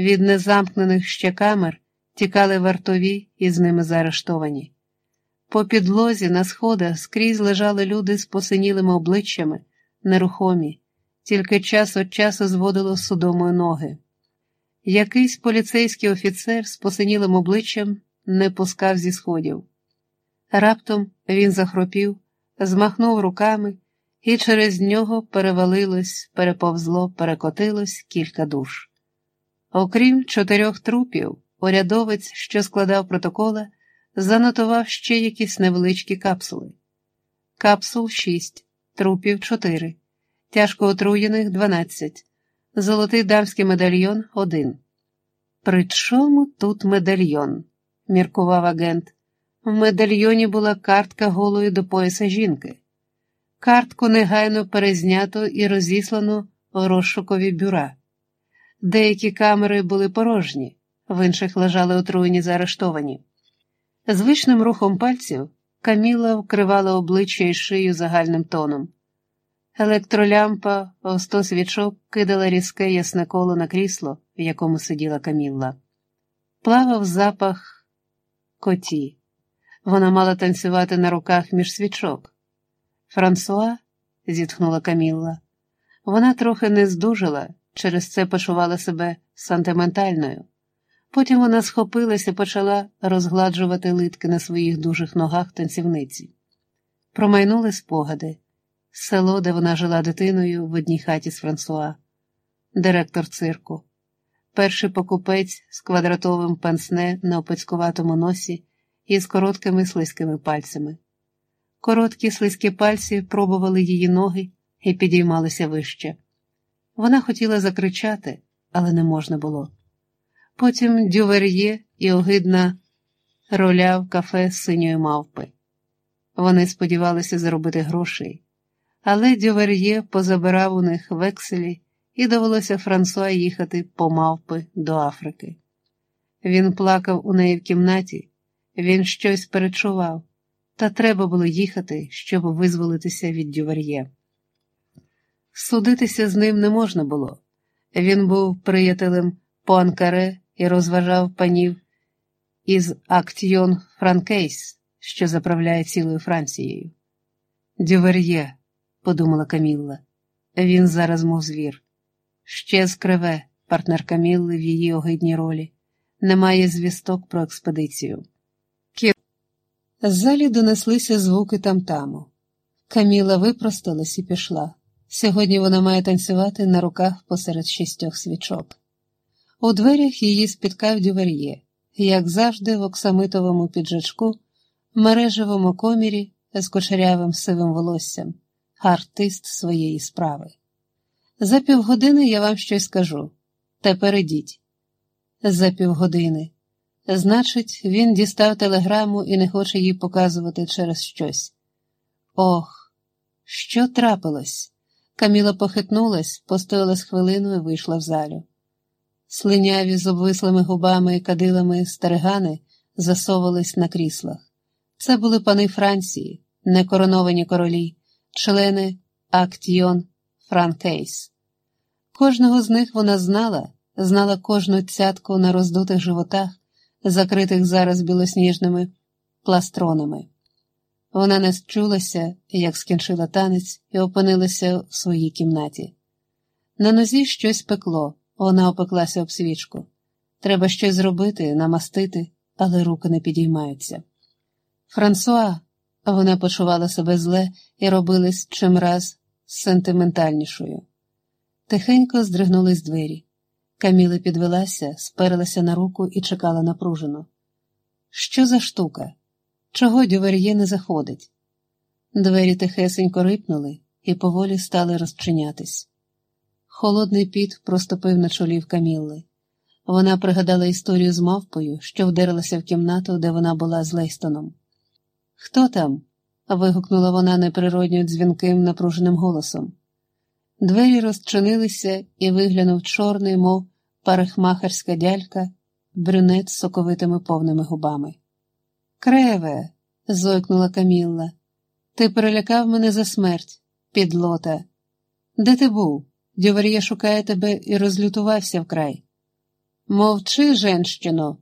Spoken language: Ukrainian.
Від незамкнених ще камер тікали вартові і з ними заарештовані. По підлозі на сходах скрізь лежали люди з посинілими обличчями, нерухомі, тільки час від часу зводило судомою ноги. Якийсь поліцейський офіцер з посинілим обличчям не пускав зі сходів. Раптом він захропів, змахнув руками, і через нього перевалилось, переповзло, перекотилось кілька душ. Окрім чотирьох трупів, урядовець, що складав протоколи, занотував ще якісь невеличкі капсули. Капсул шість, трупів чотири, тяжко отруєних дванадцять, золотий дамський медальйон один. При чому тут медальйон? міркував агент. В медальйоні була картка голої до пояса жінки. Картку негайно перезнято і розіслано розшукові бюра. Деякі камери були порожні, в інших лежали отруєні заарештовані. Звичним рухом пальців Каміла вкривала обличчя і шию загальним тоном. Електролямпа сто свічок кидала різке ясне коло на крісло, в якому сиділа Камілла. Плавав запах коті. Вона мала танцювати на руках між свічок. Франсуа, зітхнула Камілла. Вона трохи не здужала, через це почувала себе сантиментальною. Потім вона схопилася і почала розгладжувати литки на своїх дужих ногах танцівниці. Промайнули спогади село, де вона жила дитиною в одній хаті з Франсуа, директор цирку, перший покупець з квадратовим пансне на опецькуватому носі і з короткими слизькими пальцями. Короткі слизькі пальці пробували її ноги і підіймалися вище. Вона хотіла закричати, але не можна було. Потім дювер'є і огидна роля в кафе з синьої мавпи. Вони сподівалися заробити грошей, але дювер'є позабирав у них векселі і довелося Франсуа їхати по мавпи до Африки. Він плакав у неї в кімнаті, він щось перечував, та треба було їхати, щоб визволитися від дювер'є. Судитися з ним не можна було. Він був приятелем Пуанкаре і розважав панів із Action Française, що заправляє цілою Францією. Дювер'є, подумала Камілла, він зараз мов звір. Ще скриве, партнер Камілли в її огидній ролі. Немає звісток про експедицію. З залі донеслися звуки тамтаму. Каміла випросталась і пішла. Сьогодні вона має танцювати на руках посеред шістьох свічок. У дверях її спіткав дювер'є, як завжди, в оксамитовому піджачку, мережевому комірі з кочерявим сивим волоссям, артист своєї справи. За півгодини я вам щось скажу. Тепер ідіть. За півгодини. Значить, він дістав телеграму і не хоче їй показувати через щось. Ох, що трапилось? Каміла похитнулась, постояла з хвилину і вийшла в залю. Слиняві з обвислими губами і кадилами старигани засовувались на кріслах. Це були пани Франції, некороновані королі, члени Action Française. Кожного з них вона знала, знала кожну цятку на роздутих животах, закритих зараз білосніжними пластронами. Вона не счулася, як скінчила танець, і опинилася в своїй кімнаті. На нозі щось пекло. Вона опеклася об свічку. Треба щось зробити, намастити, але руки не підіймаються. Франсуа, вона почувала себе зле і робилась чимраз сентиментальнішою. Тихенько здригнулись двері. Каміла підвелася, сперлася на руку і чекала напружено. Що за штука? Чого дювер'є не заходить? Двері тихесенько рипнули і поволі стали розчинятись. Холодний піт проступив на чолі в Камілли. Вона пригадала історію з мавпою, що вдерлася в кімнату, де вона була з Лейстоном. Хто там? вигукнула вона неприродньо дзвінким, напруженим голосом. Двері розчинилися і виглянув чорний, мов парикмахерська дялька, брюнет з соковитими повними губами. Креве, зойкнула Камілла, ти перелякав мене за смерть, підлота. Де ти був? Дювар'є шукає тебе і розлютувався вкрай. Мовчи, женщино,